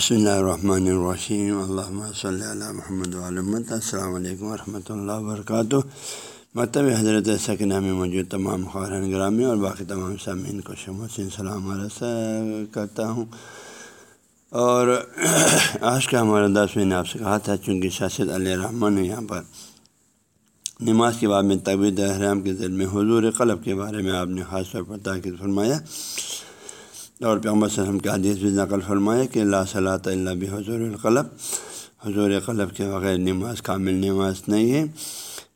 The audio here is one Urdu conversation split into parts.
بسم اللہ الرحمن الرحیم اللہ صلی اللہ محمد علمت السلام علیکم ورحمۃ اللہ وبرکاتہ مکتب حضرت سکنہ میں موجود تمام خوران گرامی اور باقی تمام سامعین کو شموسن سلام عرض کرتا ہوں اور آج کا ہمارا دس میں نے آپ سے کہا تھا چونکہ شاشد علیہ رحمٰن نے یہاں پر نماز کے بعد میں طبیعت احرام کے ذریعے حضور قلب کے بارے میں آپ نے خاص طور پر تاکید فرمایا اور پیغمبر وسلم کے حدیث بھی نقل فرمایا کہ اللہ صلاح اللہ بھی حضور القلب. حضور قلب کے بغیر نماز کامل نماز نہیں ہے.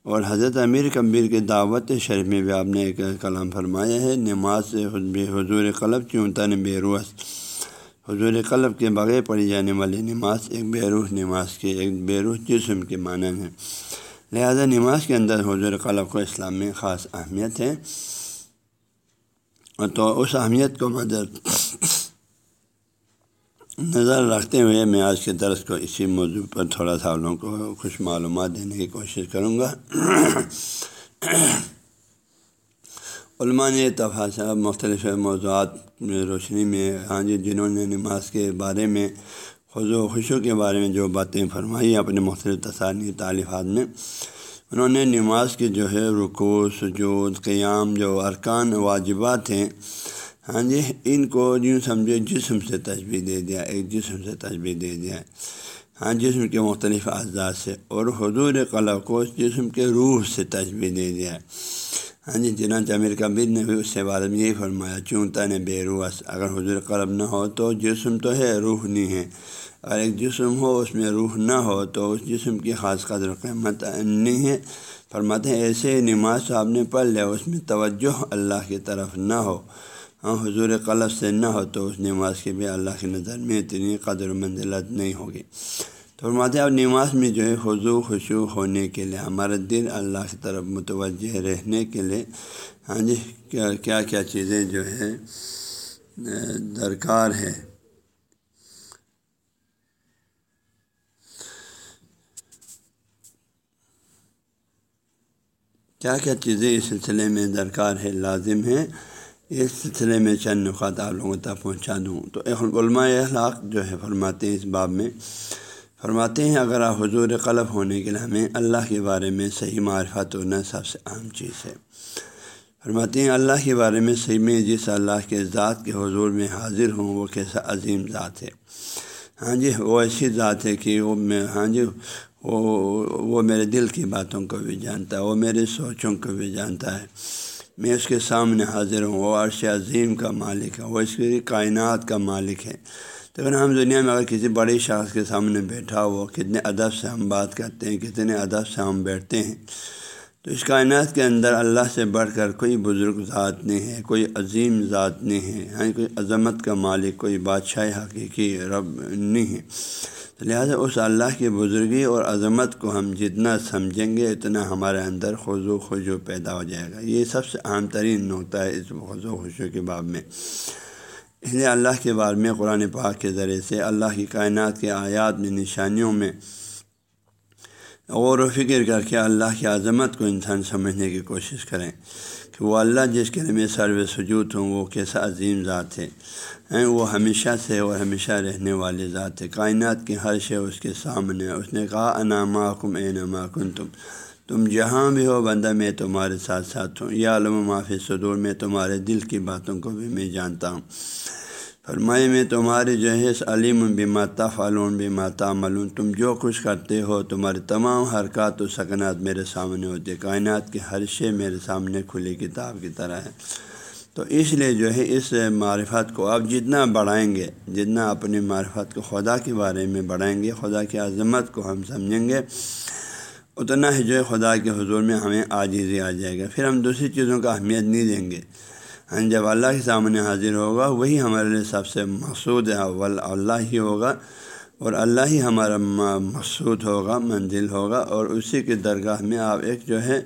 اور حضرت امیر کبیر کے دعوت شریف میں بھی آپ نے ایک کلام فرمایا ہے، نماز سے حضور قلب چونتا نے بے روح حضور قلب کے بغیر پڑھی جانے والی نماز ایک بے روح نماز کے ایک بے روح جسم کے معنی ہے لہذا نماز کے اندر حضور قلب کو اسلام میں خاص اہمیت ہے۔ تو اس اہمیت کو مدر نظر رکھتے ہوئے میں آج کے درس کو اسی موضوع پر تھوڑا سا لوگوں کو کچھ معلومات دینے کی کوشش کروں گا۔ علماء نے تفاصہ مختلف موضوعات میں روشنی میں ہاں جی جنہوں نے نماز کے بارے میں خز و خوشوں کے بارے میں جو باتیں فرمائی اپنے مختلف تصانی تعلیفات میں انہوں نے نماز کے جو ہے رکو سجود، قیام جو ارکان واجبات ہیں ہاں جی ان کو یوں سمجھو جسم سے تجبی دے دیا، ایک جسم سے تجبی دے دیا۔ ہاں جسم کے مختلف اعضاء سے اور حضور قلب کو جسم کے روح سے تجبی دے دیا۔ ہاں جی چنانچہ امیر کبیر نے بھی اس سے بارے میں یہی فرمایا چونتا نے بے روح، اگر حضور قلب نہ ہو تو جسم تو ہے، روح نہیں ہے۔ اگر ایک جسم ہو، اس میں روح نہ ہو تو اس جسم کی خاص قدر قیمت نہیں ہے۔ فرماتے ہیں، ایسے نماز آپ نے پڑھ لیا، اس میں توجہ اللہ کی طرف نہ ہو۔ ہاں حضور قلب سے نہ ہو تو اس نماز کی بھی اللہ کی نظر میں اتنی قدر و منزلت نہیں ہوگی۔ تو فرماتے ہیں، اب نماز میں جو ہے حضو خوشو ہونے کے لیے، ہمارا دل اللہ کی طرف متوجہ رہنے کے لیے ہاں جی کیا کیا کیا چیزیں جو ہے درکار ہے کیا کیا چیزیں اس سلسلے میں درکار ہے لازم ہے اس سلسلے میں چند نقات آپ لوگوں تک پہنچا دوں۔ تو علماء اخلاق جو ہے فرماتے ہیں اس باب میں، فرماتے ہیں، اگر آپ حضور قلب ہونے کے لیے ہمیں اللہ کے بارے میں صحیح معرفت ہونا سب سے اہم چیز ہے۔ فرماتے ہیں، اللہ کے بارے میں صحیح میں جس اللہ کے ذات کے حضور میں حاضر ہوں، وہ کیسا عظیم ذات ہے۔ ہاں جی وہ ایسی ذات ہے کہ وہ میں ہاں جی وہ وہ میرے دل کی باتوں کو بھی جانتا ہے، وہ میری سوچوں کو بھی جانتا ہے۔ میں اس کے سامنے حاضر ہوں، وہ عرش عظیم کا مالک ہے، وہ اس کی کائنات کا مالک ہے۔ لیکن ہم دنیا میں اگر کسی بڑی شخص کے سامنے بیٹھا ہو، کتنے ادب سے ہم بات کرتے ہیں، کتنے ادب سے ہم بیٹھتے ہیں، تو اس کائنات کے اندر اللہ سے بڑھ کر کوئی بزرگ ذات نہیں ہے، کوئی عظیم ذات نہیں ہے یعنی کوئی عظمت کا مالک، کوئی بادشاہ حقیقی رب نہیں ہے۔ لہٰذا اس اللہ کی بزرگی اور عظمت کو ہم جتنا سمجھیں گے، اتنا ہمارے اندر خوش و خوشو پیدا ہو جائے گا۔ یہ سب سے اہم ترین نقطہ ہے اس خوش و خوشو کے باب میں۔ اس لیے اللہ کے بارے میں قرآن پاک کے ذریعے سے اللہ کی کائنات کے آیات میں، نشانیوں میں غور و فکر کر کے اللہ کی عظمت کو انسان سمجھنے کی کوشش کریں۔ کہ وہ اللہ جس کے لیے میں سرو سجود ہوں، وہ کیسا عظیم ذات ہے وہ ہمیشہ سے اور ہمیشہ رہنے والے ذات ہے۔ کائنات کی ہر شے اس کے سامنے اس نے کہا اناما کم اے نما کن تم تم جہاں بھی ہو بندہ، میں تمہارے ساتھ ساتھ ہوں۔ یا علم معافی صدور، میں تمہارے دل کی باتوں کو بھی میں جانتا ہوں۔ فرمائے میں تمہارے جو ہے علیم بھی ماتا فالون بھی ماتا ملون تم جو کچھ کرتے ہو تمہارے تمام حرکات و سکنات میرے سامنے ہوتے کائنات کے ہر شے میرے سامنے کھلی کتاب کی طرح ہے۔ تو اس لیے جو ہے، اس معرفت کو آپ جتنا بڑھائیں گے، جتنا اپنی معرفت کو خدا کے بارے میں بڑھائیں گے، خدا کی عظمت کو ہم سمجھیں گے، اتنا ہی جو ہے، خدا کے حضور میں ہمیں آجیزی آ جائے گا۔ پھر ہم دوسری چیزوں کا اہمیت نہیں دیں گے۔ یعنی جب اللہ کے سامنے حاضر ہوگا، وہی ہمارے لیے سب سے مقصود ہے، اول اللہ ہی ہوگا اور اللہ ہی ہمارا مقصود ہوگا، منزل ہوگا اور اسی کے درگاہ میں آپ ایک جو ہے،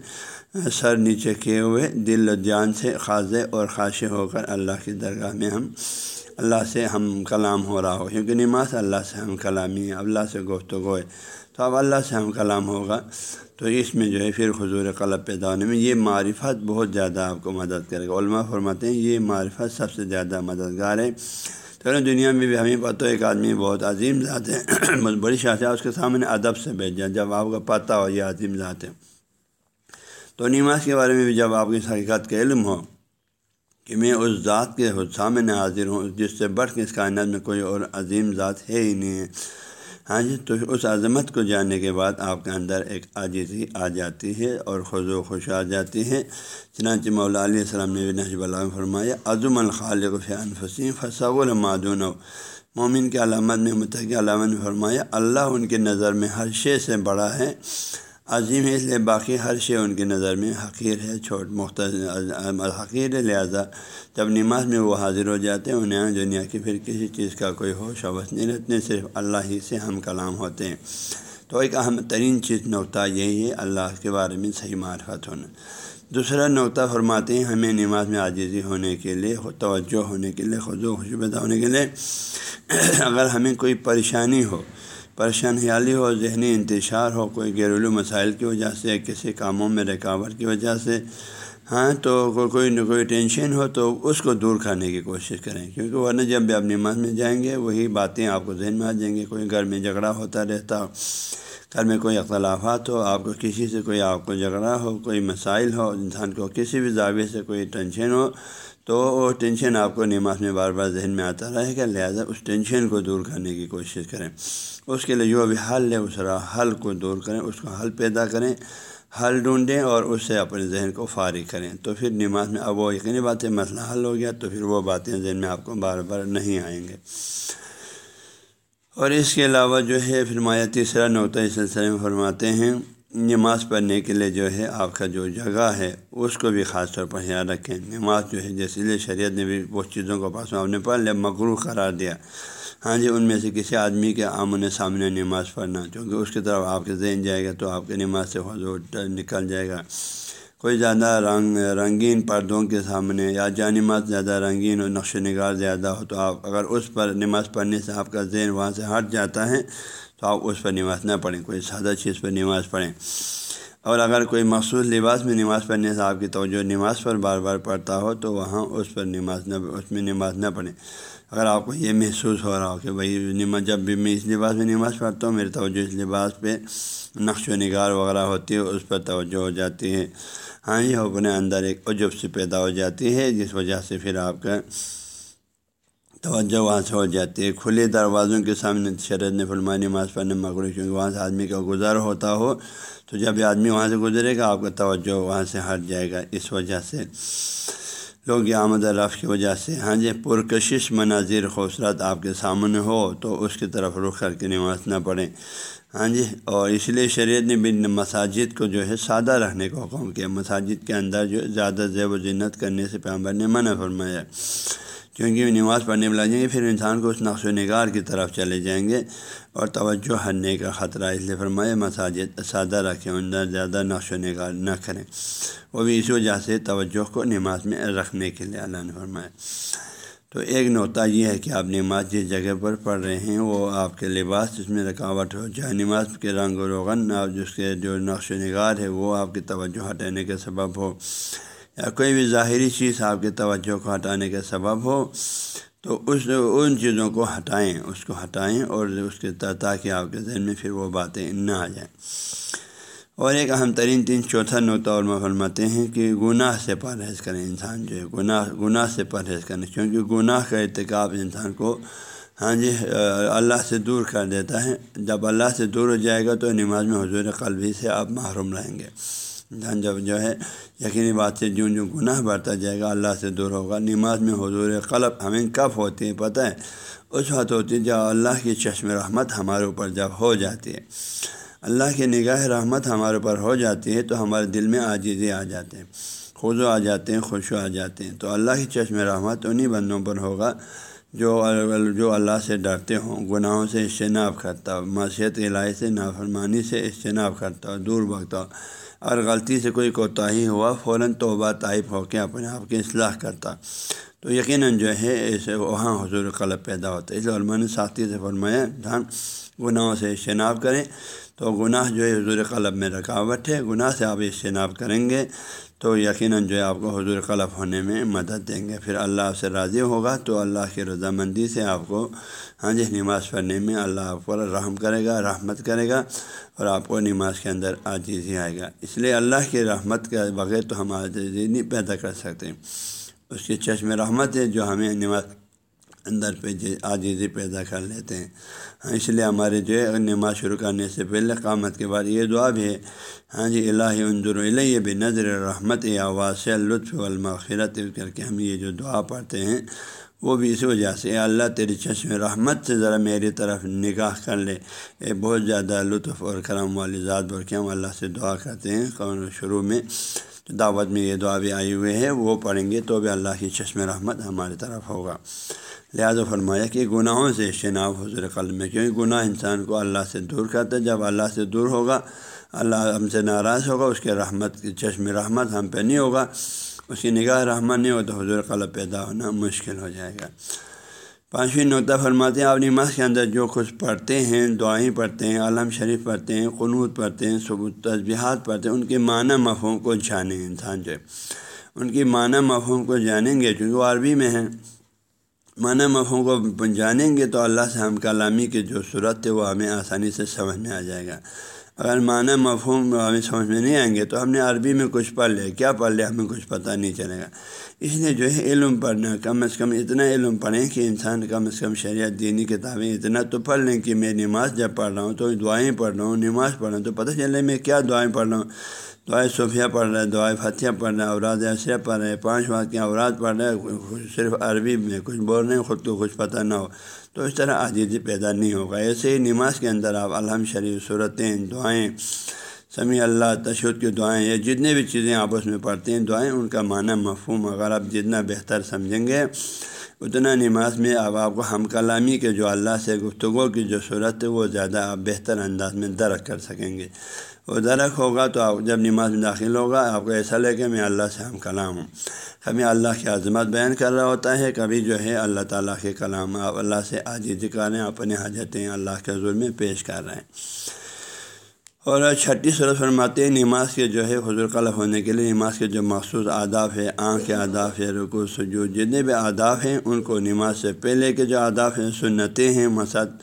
سر نیچے کیے ہوئے دل و جان سے خاصے اور خاصے ہو کر اللہ کی درگاہ میں ہم، اللہ سے ہم کلام ہو رہا ہو، کیونکہ نماز اللہ سے ہم کلامی ہے اللہ سے گفتگو ہے۔ تو اب اللہ سے ہم کلام ہوگا۔ تو اس میں جو ہے پھر حضور قلب پیدا ہونے میں یہ معرفت بہت زیادہ آپ کو مدد کرے گا۔ علماء فرماتے ہیں یہ معرفت سب سے زیادہ مددگار ہے۔ تو دنیا میں بھی ہمیں پتہ ایک آدمی بہت عظیم ذات ہے، بڑی شاہ اس کے سامنے ادب سے بھیج جائے، جب آپ کا پتہ ہو یہ عظیم ذات ہے۔ تو نماز کے بارے میں بھی جب آپ کی حقیقت کا علم ہو کہ میں اس ذات کے سامنے حاضر ہوں، جس سے بڑھ کے اس کائنات میں کوئی اور عظیم ذات ہے ہی نہیں۔ ہے ہاں جی تو اس عظمت کو جاننے کے بعد آپ کے اندر ایک عاجزی آ جاتی ہے اور خوش و خوش آ جاتی ہے۔ چنانچہ مولا علیہ السلام نے نجب اللہ فرمایا، عظم الخالق فیان فسیم فصو المعدون مومن کے علامت میں متحق علامت نے فرمایا، اللہ ان کے نظر میں ہر شے سے بڑا ہے۔ عظیم ہے، اس لیے باقی ہر شے ان کی نظر میں حقیر ہے، چھوٹ مختصر حقیر ہے، لہٰذا جب نماز میں وہ حاضر ہو جاتے ہیں، انہیں دنیا کی پھر کسی چیز کا کوئی ہوش حوث نہیں رہتے صرف اللہ ہی سے ہم کلام ہوتے ہیں۔ تو ایک اہم ترین چیز نقطہ یہی ہے، اللہ کے بارے میں صحیح معرفت ہونا۔ دوسرا نقطہ فرماتے ہیں، ہمیں نماز میں عاجزی ہونے کے لیے، توجہ ہونے کے لیے خود و خوشبہ ہونے کے لیے۔ اگر ہمیں کوئی پریشانی ہو پریشان خیالی ہو، ذہنی انتشار ہو، کوئی گھریلو مسائل کی وجہ سے، کسی کاموں میں رکاوٹ کی وجہ سے ہاں تو کوئی نہ کوئی ٹینشن ہو تو اس کو دور کرنے کی کوشش کریں۔ کیونکہ ورنہ جب بھی آپ نماز میں جائیں گے، وہی باتیں آپ کو ذہن میں آ جائیں گے کوئی گھر میں جھگڑا ہوتا رہتا ہو گھر میں کوئی اختلافات ہو، آپ کو کسی سے کوئی، آپ کو جھگڑا ہو، کوئی مسائل ہو، انسان کو کسی بھی زاویے سے کوئی ٹینشن ہو، تو وہ ٹینشن آپ کو نماز میں بار بار ذہن میں آتا رہے گا۔ لہٰذا اس ٹینشن کو دور کرنے کی کوشش کریں۔ اس کے لیے جو بھی حل ہے، اس حل کو دور کریں، اس کو حل پیدا کریں، حل ڈھونڈیں اور اس سے اپنے ذہن کو فارغ کریں۔ تو پھر نماز میں، اب وہ یقینی باتیں مسئلہ حل ہو گیا، تو پھر وہ باتیں ذہن میں آپ کو بار بار نہیں آئیں گے۔ اور اس کے علاوہ جو ہے فرمایا تیسرا نقطہ اس سلسلے میں فرماتے ہیں، نماز پڑھنے کے لیے جو ہے آپ کا جو جگہ ہے، اس کو بھی خاص طور پر خیال رکھیں۔ نماز جو ہے، جیسے لیے شریعت نے بھی وہ چیزوں کو پاس آپ نے پڑھ لیا مغرو قرار دیا۔ ہاں جی ان میں سے کسی آدمی کے آمن سامنے نماز پڑھنا کیونکہ اس کی طرف آپ کے ذہن جائے گا تو آپ کے نماز سے حضور نکل جائے گا۔ کوئی زیادہ رنگ رنگین پردوں کے سامنے یا جا نماز زیادہ رنگین اور نقش و نگار زیادہ ہو تو آپ اگر اس پر نماز پڑھنے سے آپ کا ذہن وہاں سے ہٹ جاتا ہے تو آپ اس پر نماز نہ پڑھیں، کوئی سادہ چیز پر نماز پڑھیں۔ اور اگر کوئی مخصوص لباس میں نماز پڑھنے سے آپ کی توجہ نماز پر بار بار پڑھتا ہو تو وہاں اس پر نماز نہ اس میں نماز نہ پڑھیں۔ اگر آپ کو یہ محسوس ہو رہا ہو کہ بھائی نماز جب بھی میں اس لباس میں نماز پڑھتا ہوں میری توجہ اس لباس پہ نقش و نگار وغیرہ ہوتی ہے، اس پر توجہ ہو جاتی ہے۔ ہاں یہ اپنے اندر ایک عجب سے پیدا ہو جاتی ہے، جس وجہ سے پھر آپ کا توجہ وہاں سے ہو جاتی ہے۔ کھلے دروازوں کے سامنے شرط نے فلمانی نماز پڑھنے مغرو کیونکہ وہاں سے آدمی کا گزر ہوتا ہو، تو جب یہ آدمی وہاں سے گزرے گا، آپ کا توجہ وہاں سے ہٹ جائے گا۔ اس وجہ سے لوگ آمد رف کی وجہ سے۔ ہاں جی پرکشش مناظر خوبصورت آپ کے سامنے ہو تو اس کی طرف رخ کر کے نماز نہ پڑھیں۔ ہاں جی اور اس لیے شریعت نے بھی مساجد کو جو ہے سادہ رکھنے کا حکم کیا۔ مساجد کے اندر جو زیادہ زیب و زینت کرنے سے پیامبر نے منع فرمایا۔ کیونکہ نماز پڑھنے میں لگ جائیں گے پھر انسان کو اس نقش و نگار کی طرف چلے جائیں گے اور توجہ ہٹنے کا خطرہ اس لیے فرمائے، مساجد سادہ رکھیں اندر زیادہ نقش و نگار نہ کریں۔ وہ بھی اسی وجہ سے توجہ کو نماز میں رکھنے کے لیے اللہ نے فرمایا۔ تو ایک نوتا یہ ہے کہ آپ نماز جس جگہ پر پڑھ رہے ہیں، وہ آپ کے لباس جس میں رکاوٹ ہو۔ چاہے نماز کے رنگ و روغن، آپ جس کے جو نقش و نگار ہے، وہ آپ کی توجہ ہٹانے کے سبب ہو۔ یا کوئی بھی ظاہری چیز آپ کی توجہ کو ہٹانے کا سبب ہو، تو اس ان چیزوں کو ہٹائیں، اس کو ہٹائیں اور اس کے تاکہ آپ کے ذہن میں پھر وہ باتیں نہ آ جائیں۔ اور ایک اہم ترین تین چوتھا نقطہ اور میں فرماتے ہیں کہ گناہ سے پرہیز کریں انسان جو ہے۔ گناہ گناہ سے پرہیز کریں کیونکہ گناہ کا ارتکاب انسان کو ہاں جی اللہ سے دور کر دیتا ہے۔ جب اللہ سے دور ہو جائے گا تو نماز میں حضور قلبی سے آپ محروم رہیں گے۔ جب جو ہے، یقینی بات سے جوں جوں گناہ بڑھتا جائے گا، اللہ سے دور ہوگا۔ نماز میں حضور قلب ہمیں کب ہوتی ہے پتہ ہے؟ اس وقت ہوتی ہے جب اللہ کی چشم رحمت ہمارے اوپر جب ہو جاتی ہے اللہ کی نگاہ رحمت ہمارے اوپر ہو جاتی ہے تو ہمارے دل میں آجیزی آ جاتے ہیں۔ خوشو آ جاتے ہیں، خوشو آ جاتے ہیں۔ تو اللہ کی چشم رحمت انہیں بندوں پر ہوگا جو جو اللہ سے ڈرتے ہوں، گناہوں سے اجتناب کرتا ہو معاشیت الہی سے، نافرمانی سے اجتناب کرتا ہو دور بھگتا ہو اور غلطی سے کوئی کوتاہی ہوا، فوراً توبہ طائف ہو کے اپنے آپ کی اصلاح کرتا۔ تو یقیناً جو ہے اسے وہاں حضور قلب پیدا ہوتا۔ ہے اس لیے علماء نے ساتھی سے فرمایا دھان گناہوں سے اجتناب کریں۔ تو گناہ جو ہے حضور قلب میں رکاوٹ ہے، گناہ سے آپ اجتناب کریں گے تو یقیناً جو ہے آپ کو حضور قلب ہونے میں مدد دیں گے۔ پھر اللہ سے راضی ہوگا تو اللہ کی رضامندی سے آپ کو ہاں جی نماز پڑھنے میں اللہ آپ پر رحم کرے گا، رحمت کرے گا اور آپ کو نماز کے اندر عاجزی آئے گا۔ اس لیے اللہ کی رحمت کے بغیر تو ہم عاجزی نہیں پیدا کر سکتے۔ اس کی چشم رحمت ہے جو ہمیں نماز اندر پہ جی- عاجزی پیدا کر لیتے ہیں۔ ہاں، اس لیے ہمارے جو ہے، نماز شروع کرنے سے پہلے قامت کے بعد یہ دعا بھی ہے۔ ہاں جی الہ عندر علیہ بھی نظر رحمت یا واسع لطف المغفرت کر کے ہم یہ جو دعا پڑھتے ہیں، وہ بھی اس وجہ سے اللہ تیری چشم رحمت سے ذرا میری طرف نگاہ کر لے۔ یہ بہت زیادہ لطف اور کرم والی ذات بول کے ہم اللہ سے دعا کرتے ہیں۔ شروع میں دعوت میں یہ دعا بھی آئی ہوئے ہے وہ پڑھیں گے تو بھی اللہ کی چشم رحمت ہماری طرف ہوگا۔ لہٰذا فرمایا کہ گناہوں سے اجتناب حضر قلم میں، کیونکہ گناہ انسان کو اللہ سے دور کرتا ہے۔ جب اللہ سے دور ہوگا، اللہ ہم سے ناراض ہوگا، اس کے رحمت کی چشم رحمت ہم پہ نہیں ہوگا، اس کی نگاہ رحمت نہیں ہو تو حضور قلب پیدا ہونا مشکل ہو جائے گا۔ پانچویں نوتہ فرماتے ہیں، آپ نماز کے اندر جو کچھ پڑھتے ہیں، دعائیں پڑھتے ہیں، عالم شریف پڑھتے ہیں قنوط پڑھتے ہیں، ثبوت تجبیہات پڑھتے ہیں، ان کے معنی مفہوم کو جانیں انسان جو ان کی معنی مفہوم کو جانیں گے، چونکہ وہ عربی میں ہیں۔ معنی مفہوم کو جانیں گے تو اللہ سے ہم کلامی کی جو صورت ہے، وہ ہمیں آسانی سے سمجھ میں آ جائے گا۔ اگر معنی مفہوم ہمیں سمجھ میں نہیں آئیں گے تو ہم نے عربی میں کچھ پڑھ لیا کیا پڑھ لیا ہمیں کچھ پتہ نہیں چلے گا۔ اس لیے جو ہے علم پڑھنا، کم از کم اتنا علم پڑھیں کہ انسان کم از کم شریعت، دینی کتابیں اتنا تو پڑھ لیں کہ میں نماز جب پڑھ رہا ہوں تو دعائیں پڑھ رہا ہوں، نماز پڑھ رہا ہوں تو پتہ چلے میں کیا دعائیں پڑھ رہا ہوں۔ دعائیں صوفیہ پڑھ رہے ہیں دعائیں فتح پڑھ رہے ہیں، اوراد اشرہ پڑھ رہے ہیں، پانچ وقت کے اوراد پڑھ رہے ہیں صرف عربی میں، کچھ بول رہے ہیں، خود کو کچھ پتہ نہ ہو۔ تو اس طرح عجیزی پیدا نہیں ہوگا۔ ایسے ہی نماز کے اندر آپ الحم شریف صورتیں، دعائیں سمیع اللہ تشدد کی دعائیں یہ جتنے بھی چیزیں آپ اس میں پڑھتے ہیں، دعائیں ان کا معنی مفہوم اگر آپ جتنا بہتر سمجھیں گے، اتنا نماز میں اب آپ کو ہم کلامی کے جو اللہ سے گفتگو کی جو صورت ہے، وہ زیادہ آپ بہتر انداز میں درک کر سکیں گے۔ وہ درخ ہوگا تو آپ جب نماز میں داخل ہوگا، آپ کو ایسا لے کہ میں اللہ سے ہم کلام ہوں۔ کبھی اللہ کی عظمت بیان کر رہا ہوتا ہے، کبھی جو ہے اللہ تعالیٰ کے کلام، آپ اللہ سے عاجز کر رہے ہیں اپنے حاجتیں اللہ کے حضور میں پیش کر رہے ہیں۔ اور چھٹی صورت فرماتے ہیں، نماز کے جو ہے حضور قلف ہونے کے لیے نماز کے جو مخصوص آداب ہے آنکھ کے آداب ہے رکو سجود، جتنے بھی آداب ہیں، ان کو نماز سے پہلے کے جو آداب ہیں، سنتیں ہیں مسد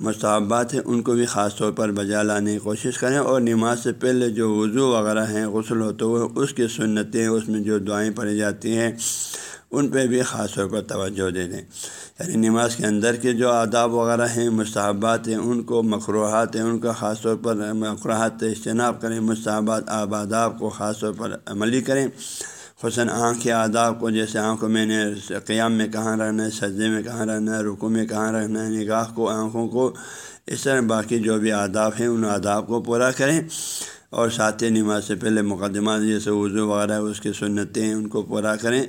مستحبات ہیں، ان کو بھی خاص طور پر بجا لانے کی کوشش کریں اور نماز سے پہلے جو وضو وغیرہ ہیں، غسل ہوتے ہوئے، اس کی سنتیں، اس میں جو دعائیں پڑھی جاتی ہیں ان پہ بھی خاص طور پر توجہ دے دیں یعنی نماز کے اندر کے جو آداب وغیرہ ہیں، مستحبات ہیں، ان کو مقروحات ہیں، ان کا خاص طور پر مقروحات اجتناب کریں، مستحبات آباداب کو خاص طور پر عملی کریں۔ حسن آنکھ کے آداب کو، جیسے آنکھ کو میں نے قیام میں کہاں رہنا ہے، سجدے میں کہاں رہنا ہے رکو میں کہاں رہنا ہے، نگاہ کو، آنکھوں کو، اس طرح باقی جو بھی آداب ہیں، ان آداب کو پورا کریں۔ اور ساتھ نماز سے پہلے مقدمات جیسے وضو وغیرہ اس کی سنتیں ہیں ان کو پورا کریں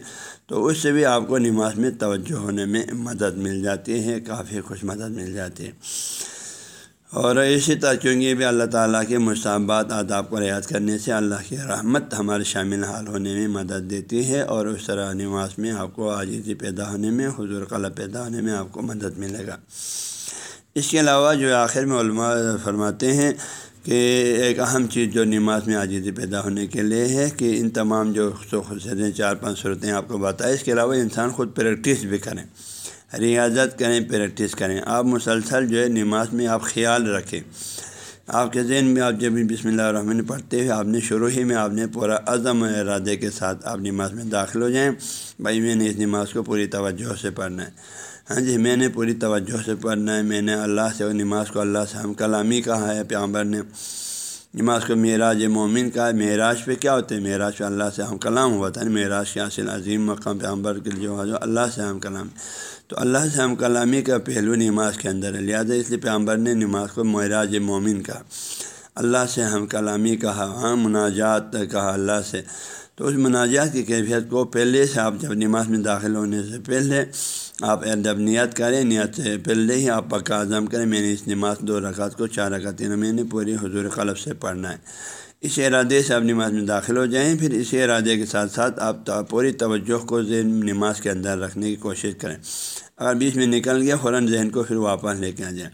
تو اس سے بھی آپ کو نماز میں توجہ ہونے میں مدد مل جاتی ہے، کافی خوش مدد مل جاتی ہے۔ اور اسی طرح کیونکہ بھی اللہ تعالیٰ کے مشابات آداب کو رعایت کرنے سے اللہ کی رحمت ہمارے شامل حال ہونے میں مدد دیتی ہے اور اس طرح نماز میں آپ کو عاجزی پیدا ہونے میں، حضور قلع پیدا ہونے میں آپ کو مدد ملے گا۔ اس کے علاوہ جو آخر میں علماء فرماتے ہیں کہ ایک اہم چیز جو نماز میں عاجزی پیدا ہونے کے لیے ہے کہ ان تمام جو خصوصیتیں چار پانچ صورتیں آپ کو بتائیں، اس کے علاوہ انسان خود پریکٹس بھی کریں، ریاضت کریں پریکٹس کریں۔ آپ مسلسل جو ہے نماز میں آپ خیال رکھیں۔ آپ کے ذہن میں آپ جب بھی بسم اللہ الرحمن پڑھتے ہوئے آپ نے شروع ہی میں آپ نے پورا عزم ارادے کے ساتھ آپ نماز میں داخل ہو جائیں۔ بھائی میں نے اس نماز کو پوری توجہ سے پڑھنا ہے۔ ہاں جی میں نے پوری توجہ سے پڑھنا ہے، میں نے اللہ سے نماز کو اللہ سے ہم کلامی کہا ہے پیامبر نے نماز کو معراج مومن کا معراج پہ کیا ہوتے ہیں معراج پہ اللہ سے ہم کلام ہوا تھا، معراج کے حاصل عظیم مقام پیامبر کے جو اللہ سے ہم کلام تو اللہ سے ہم کلامی کا پہلو نماز کے اندر ہے، لہٰذا اس لیے پیامبر نے نماز کو معراج مومن کا اللہ سے ہم کلامی کہا ہاں مناجات کہا اللہ سے۔ تو اس مناجات کی کیفیت کو پہلے سے آپ جب نماز میں داخل ہونے سے پہلے آپ جب نیت کریں، نیت سے پہلے ہی آپ پکا عزم کریں۔ میں نے اس نماز دو رکعت کو، چار رکعتیں میں نے پوری حضور قلب سے پڑھنا ہے۔ اس ارادے سے آپ نماز میں داخل ہو جائیں، پھر اسی ارادے کے ساتھ ساتھ آپ پوری توجہ کو ذہن نماز کے اندر رکھنے کی کوشش کریں۔ اگر بیچ میں نکل گیا، فوراً ذہن کو پھر واپس لے کے آ جائیں۔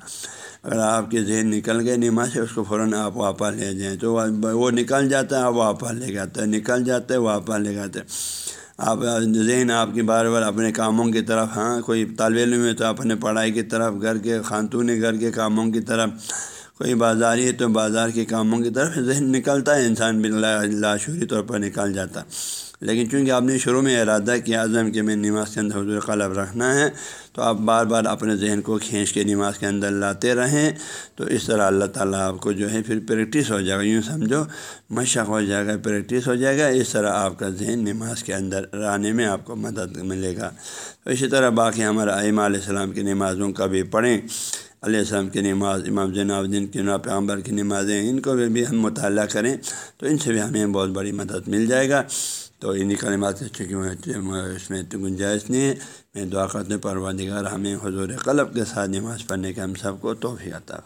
اگر آپ کے ذہن نکل گئے نماز سے، اس کو فوراً آپ واپس لے جائیں۔ تو وہ نکل جاتا ہے، آپ واپس لے جاتے ہیں۔ نکل جاتے ہیں، واپس لے جاتے ہیں۔ آپ ذہن آپ کی بار بار اپنے کاموں کی طرف ہاں کوئی طالب علم ہے تو اپنے پڑھائی کی طرف، گھر کے خاتون گھر کے کاموں کی طرف۔ کوئی بازاری ہے تو بازار کے کاموں کی طرف ذہن نکلتا ہے، انسان لاشوری طور پر نکل جاتا۔ لیکن چونکہ آپ نے شروع میں ارادہ کیا عزم کہ میں نماز کے اندر حضور قلب رکھنا ہے، تو آپ بار بار اپنے ذہن کو کھینچ کے نماز کے اندر لاتے رہیں، تو اس طرح اللہ تعالیٰ آپ کو جو ہے پھر پریکٹس ہو جائے گا۔ یوں سمجھو، مشق ہو جائے گا پریکٹس ہو جائے گا، اس طرح آپ کا ذہن نماز کے اندر رہنے میں آپ کو مدد ملے گا۔ تو اسی طرح باقی ہمارے ائمہ علیہ السلام کی نمازوں کا بھی پڑھیں۔ علیہ السلام کی نماز، امام جناب الدین کی پیغمبر کی نمازیں ان کو بھی ہم مطالعہ کریں تو ان سے بھی ہمیں بہت بڑی مدد مل جائے گا۔ تو انہیں کلمات سے چونکہ اس میں گنجائش نہیں ہے، میں دعا کرتے پروادگار ہمیں حضور قلب کے ساتھ نماز پڑھنے کے ہم سب کو توفیع عطا